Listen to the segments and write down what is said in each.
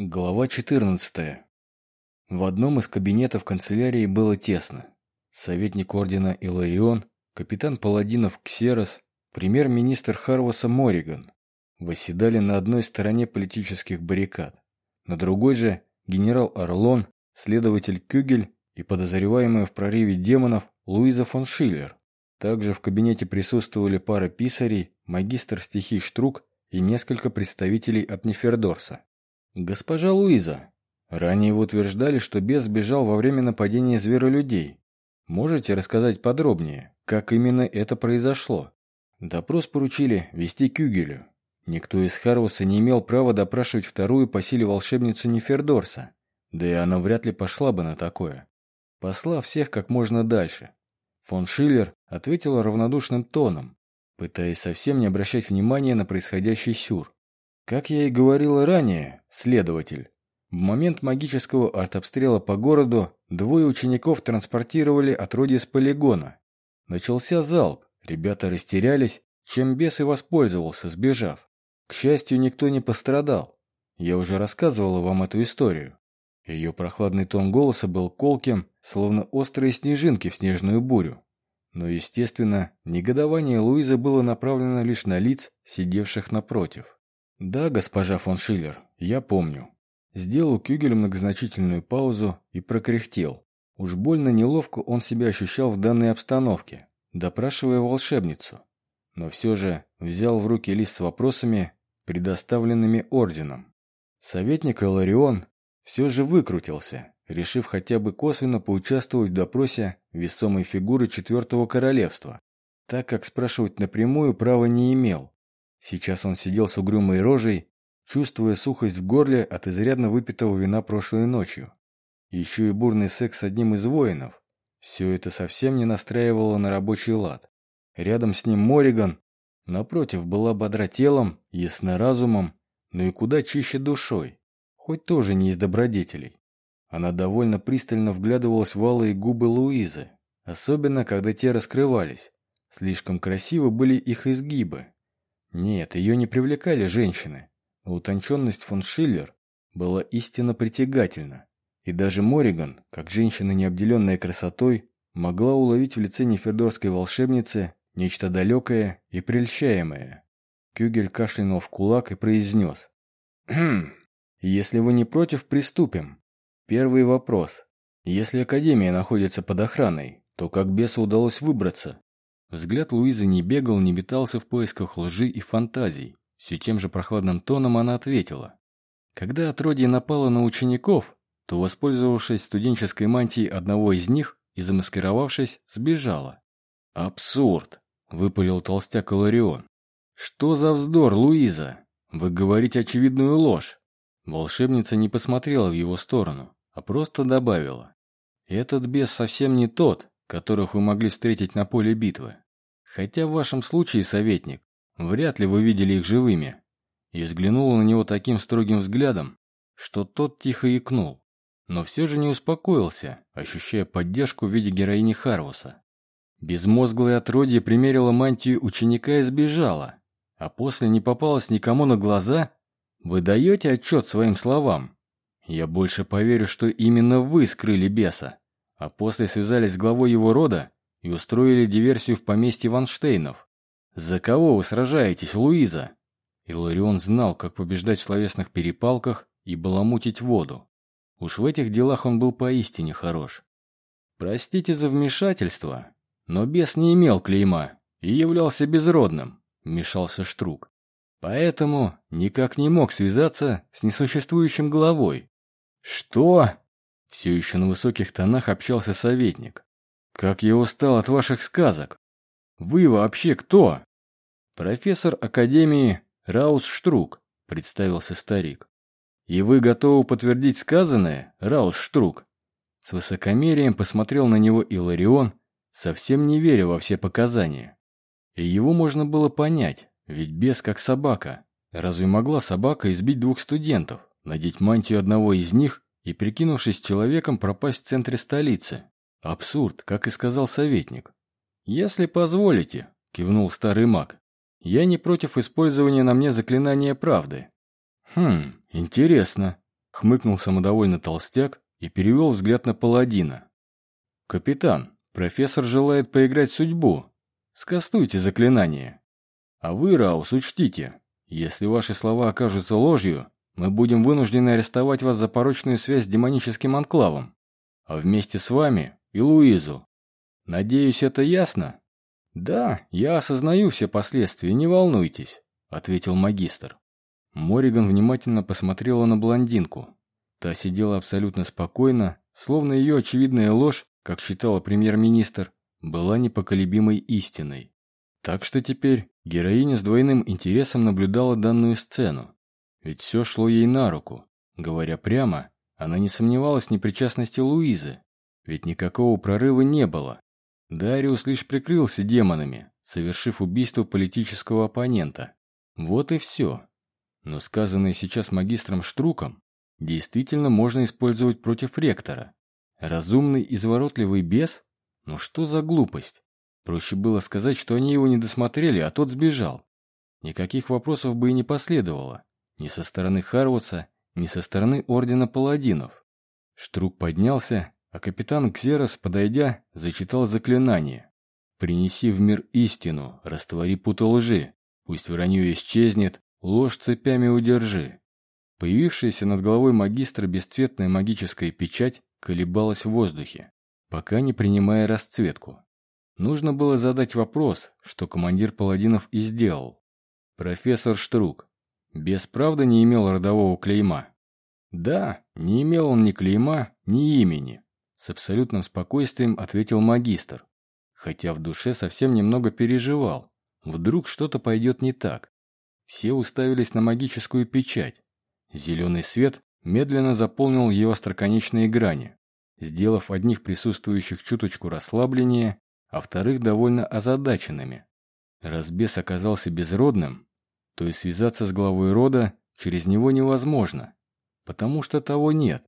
Глава 14. В одном из кабинетов канцелярии было тесно. Советник ордена Иларион, капитан Паладинов Ксерос, премьер-министр Харваса Мориган восседали на одной стороне политических баррикад. На другой же генерал Орлон, следователь Кюгель и подозреваемая в прорыве демонов Луиза фон Шиллер. Также в кабинете присутствовали пара писарей, магистр стихий Штрук и несколько представителей от Нефердорса. «Госпожа Луиза, ранее вы утверждали, что бес сбежал во время нападения зверолюдей. Можете рассказать подробнее, как именно это произошло?» Допрос поручили вести Кюгелю. Никто из Харвуса не имел права допрашивать вторую по силе волшебницу Нефердорса, да и она вряд ли пошла бы на такое. Посла всех как можно дальше. Фон Шиллер ответил равнодушным тоном, пытаясь совсем не обращать внимания на происходящий сюр. Как я и говорила ранее, следователь, в момент магического артобстрела по городу двое учеников транспортировали отродье с полигона. Начался залп, ребята растерялись, чем бес и воспользовался, сбежав. К счастью, никто не пострадал. Я уже рассказывала вам эту историю. Ее прохладный тон голоса был колким, словно острые снежинки в снежную бурю. Но, естественно, негодование Луизы было направлено лишь на лиц, сидевших напротив. «Да, госпожа фон Шиллер, я помню». Сделал Кюгель многозначительную паузу и прокряхтел. Уж больно неловко он себя ощущал в данной обстановке, допрашивая волшебницу. Но все же взял в руки лист с вопросами, предоставленными орденом. Советник Эларион все же выкрутился, решив хотя бы косвенно поучаствовать в допросе весомой фигуры Четвертого Королевства, так как спрашивать напрямую права не имел. Сейчас он сидел с угрюмой рожей, чувствуя сухость в горле от изрядно выпитого вина прошлой ночью. Еще и бурный секс с одним из воинов. Все это совсем не настраивало на рабочий лад. Рядом с ним Мориган, напротив, была бодра телом, ясна разумом, но и куда чище душой, хоть тоже не из добродетелей. Она довольно пристально вглядывалась в алые губы Луизы, особенно когда те раскрывались. Слишком красивы были их изгибы, нет, ее не привлекали женщины. Но утонченность фон Шиллер была истинно притягательна. И даже Мориган, как женщина, не обделенная красотой, могла уловить в лице нефердорской волшебницы нечто далекое и прельщаемое. Кюгель кашлянул в кулак и произнес. «Хм, если вы не против, приступим. Первый вопрос. Если Академия находится под охраной, то как бесу удалось выбраться? Взгляд Луизы не бегал, не метался в поисках лжи и фантазий. Все тем же прохладным тоном она ответила. Когда отродье напало на учеников, то, воспользовавшись студенческой мантией одного из них и замаскировавшись, сбежала. «Абсурд!» — выпалил толстяк Иларион. «Что за вздор, Луиза? Вы говорите очевидную ложь!» Волшебница не посмотрела в его сторону, а просто добавила. «Этот бес совсем не тот, которых вы могли встретить на поле битвы. Хотя в вашем случае, советник, вряд ли вы видели их живыми. И взглянула на него таким строгим взглядом, что тот тихо икнул, но все же не успокоился, ощущая поддержку в виде героини Харвуса. Безмозглое отродье примерило мантию ученика и сбежала, а после не попалось никому на глаза? Вы даете отчет своим словам? Я больше поверю, что именно вы скрыли беса а после связались с главой его рода и устроили диверсию в поместье Ванштейнов. За кого вы сражаетесь, Луиза? Иларион знал, как побеждать в словесных перепалках и баламутить воду. Уж в этих делах он был поистине хорош. Простите за вмешательство, но бес не имел клейма и являлся безродным, вмешался Штрук. Поэтому никак не мог связаться с несуществующим головой. Что? Все еще на высоких тонах общался советник. «Как я устал от ваших сказок! Вы вообще кто?» «Профессор Академии Раус Штрук», — представился старик. «И вы готовы подтвердить сказанное, Раус Штрук?» С высокомерием посмотрел на него Иларион, совсем не веря во все показания. И его можно было понять, ведь без как собака. Разве могла собака избить двух студентов, надеть мантию одного из них и, прикинувшись человеком, пропасть в центре столицы. Абсурд, как и сказал советник. «Если позволите», — кивнул старый маг, — «я не против использования на мне заклинания правды». «Хм, интересно», — хмыкнул самодовольно толстяк и перевел взгляд на паладина. «Капитан, профессор желает поиграть судьбу. Скастуйте заклинание. А вы, Раус, учтите, если ваши слова окажутся ложью, мы будем вынуждены арестовать вас за порочную связь с демоническим анклавом, а вместе с вами и Луизу. Надеюсь, это ясно?» «Да, я осознаю все последствия, не волнуйтесь», — ответил магистр. Мориган внимательно посмотрела на блондинку. Та сидела абсолютно спокойно, словно ее очевидная ложь, как считала премьер-министр, была непоколебимой истиной. Так что теперь героиня с двойным интересом наблюдала данную сцену. Ведь все шло ей на руку. Говоря прямо, она не сомневалась в непричастности Луизы. Ведь никакого прорыва не было. Дариус лишь прикрылся демонами, совершив убийство политического оппонента. Вот и все. Но сказанное сейчас магистром Штруком действительно можно использовать против ректора. Разумный, изворотливый бес? Ну что за глупость? Проще было сказать, что они его не досмотрели, а тот сбежал. Никаких вопросов бы и не последовало. Ни со стороны Харвуса, ни со стороны Ордена Паладинов. Штрук поднялся а капитан Ксерос, подойдя, зачитал заклинание. «Принеси в мир истину, раствори путы лжи, пусть вранье исчезнет, ложь цепями удержи». Появившаяся над головой магистра бесцветная магическая печать колебалась в воздухе, пока не принимая расцветку. Нужно было задать вопрос, что командир паладинов и сделал. Профессор Штрук. Без правда не имел родового клейма. Да, не имел он ни клейма, ни имени. С абсолютным спокойствием ответил магистр, хотя в душе совсем немного переживал. Вдруг что-то пойдет не так. Все уставились на магическую печать. Зеленый свет медленно заполнил ее остроконечные грани, сделав одних присутствующих чуточку расслабленнее, а вторых довольно озадаченными. Разбес оказался безродным, то есть связаться с главой рода через него невозможно, потому что того нет.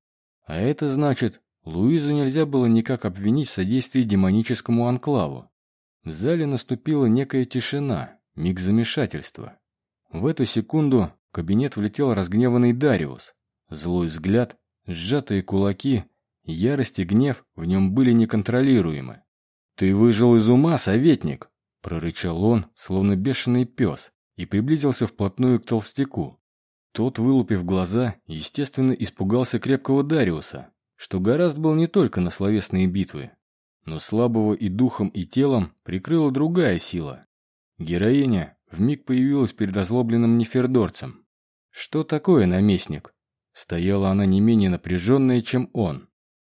А это значит, Луизу нельзя было никак обвинить в содействии демоническому анклаву. В зале наступила некая тишина, миг замешательства. В эту секунду в кабинет влетел разгневанный Дариус. Злой взгляд, сжатые кулаки, ярость и гнев в нем были неконтролируемы. «Ты выжил из ума, советник!» – прорычал он, словно бешеный пес, и приблизился вплотную к толстяку. Тот, вылупив глаза, естественно, испугался крепкого Дариуса, что Гораст был не только на словесные битвы, но слабого и духом, и телом прикрыла другая сила. Героиня вмиг появилась перед озлобленным нефердорцем. «Что такое, наместник?» Стояла она не менее напряженная, чем он.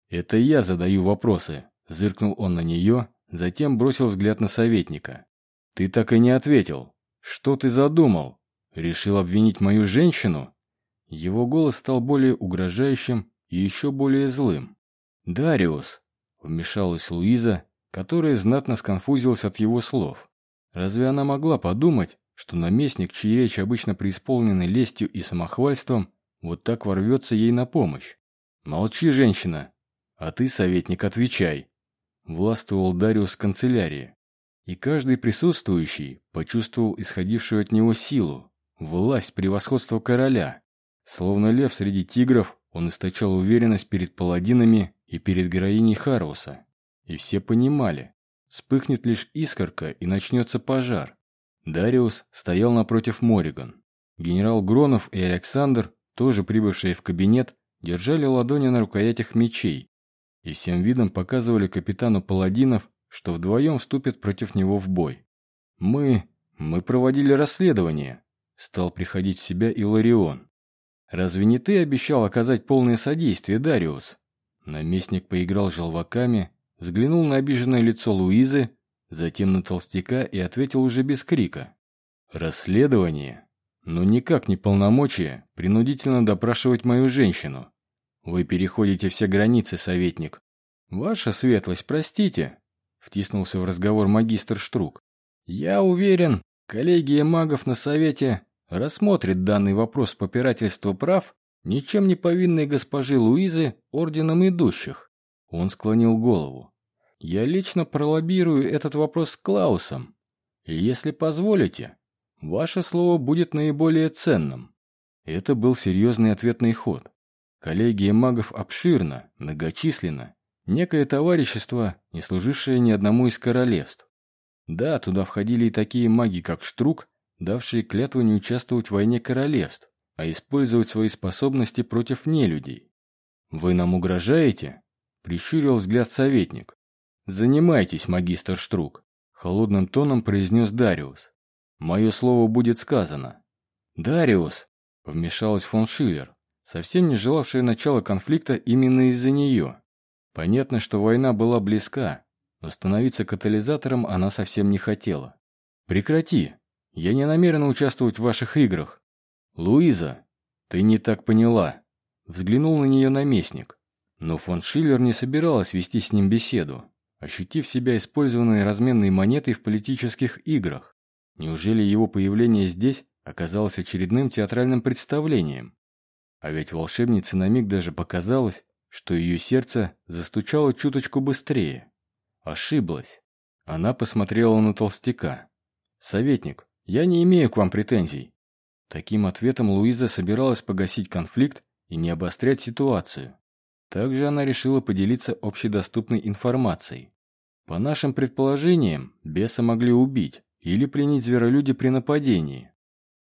«Это я задаю вопросы», — зыркнул он на нее, затем бросил взгляд на советника. «Ты так и не ответил. Что ты задумал? Решил обвинить мою женщину?» Его голос стал более угрожающим и еще более злым. «Дариус!» — вмешалась Луиза, которая знатно сконфузилась от его слов. Разве она могла подумать, что наместник, чьи речи обычно преисполнены лестью и самохвальством, вот так ворвется ей на помощь? «Молчи, женщина! А ты, советник, отвечай!» Властвовал Дариус в канцелярии. И каждый присутствующий почувствовал исходившую от него силу, власть превосходства короля. Словно лев среди тигров, он источал уверенность перед паладинами и перед героиней Харуса. И все понимали, вспыхнет лишь искорка и начнется пожар. Дариус стоял напротив Мориган. Генерал Гронов и Александр, тоже прибывшие в кабинет, держали ладони на рукоятях мечей и всем видом показывали капитану паладинов, что вдвоем вступят против него в бой. «Мы... мы проводили расследование», — стал приходить в себя Иларион. Разве не ты обещал оказать полное содействие, Дариус?» Наместник поиграл желваками, взглянул на обиженное лицо Луизы, затем на толстяка и ответил уже без крика. «Расследование? Но никак не полномочия принудительно допрашивать мою женщину. Вы переходите все границы, советник. Ваша светлость, простите», — втиснулся в разговор магистр Штрук. «Я уверен, коллегия магов на совете рассмотрит данный вопрос попирательства прав ничем не повинной госпожи Луизы орденом идущих. Он склонил голову. Я лично пролоббирую этот вопрос с Клаусом. И если позволите, ваше слово будет наиболее ценным. Это был серьезный ответный ход. Коллегия магов обширна, многочисленна. Некое товарищество, не служившее ни одному из королевств. Да, туда входили и такие маги, как Штрук, давшие клятву не участвовать в войне королевств, а использовать свои способности против нелюдей. «Вы нам угрожаете?» – прищурил взгляд советник. «Занимайтесь, магистр Штрук», – холодным тоном произнес Дариус. «Мое слово будет сказано». «Дариус!» – вмешалась фон Шиллер, совсем не желавшая начала конфликта именно из-за нее. Понятно, что война была близка, но становиться катализатором она совсем не хотела. «Прекрати! Я не намерена участвовать в ваших играх!» «Луиза, ты не так поняла!» Взглянул на нее наместник. Но фон Шиллер не собиралась вести с ним беседу, ощутив себя использованной разменной монетой в политических играх. Неужели его появление здесь оказалось очередным театральным представлением? А ведь волшебнице на миг даже показалось, что ее сердце застучало чуточку быстрее. Ошиблась. Она посмотрела на толстяка. «Советник, я не имею к вам претензий». Таким ответом Луиза собиралась погасить конфликт и не обострять ситуацию. Также она решила поделиться общедоступной информацией. По нашим предположениям, беса могли убить или пленить зверолюди при нападении.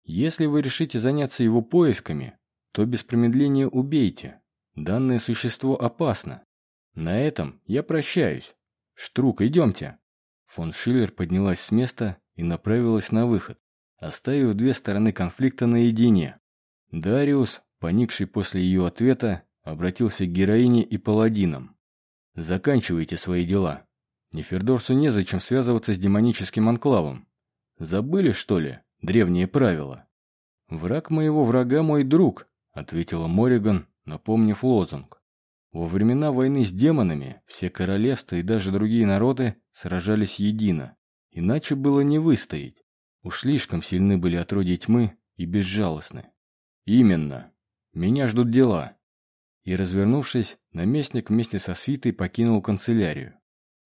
Если вы решите заняться его поисками, то без промедления убейте. Данное существо опасно. На этом я прощаюсь. Штрук, идемте. Фон Шиллер поднялась с места и направилась на выход, оставив две стороны конфликта наедине. Дариус, поникший после ее ответа, обратился к героине и паладинам. «Заканчивайте свои дела. Нефердорсу незачем связываться с демоническим анклавом. Забыли, что ли, древние правила?» «Враг моего врага мой друг», — ответила Мориган, напомнив лозунг. Во времена войны с демонами все королевства и даже другие народы сражались едино, иначе было не выстоять. Уж слишком сильны были отродья тьмы и безжалостны. «Именно. Меня ждут дела». И, развернувшись, наместник вместе со свитой покинул канцелярию.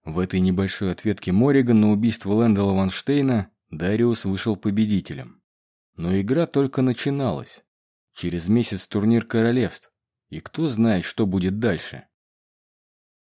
В этой небольшой ответке Мориган на убийство Лэндала Ванштейна Дариус вышел победителем. Но игра только начиналась. Через месяц турнир королевств. И кто знает, что будет дальше.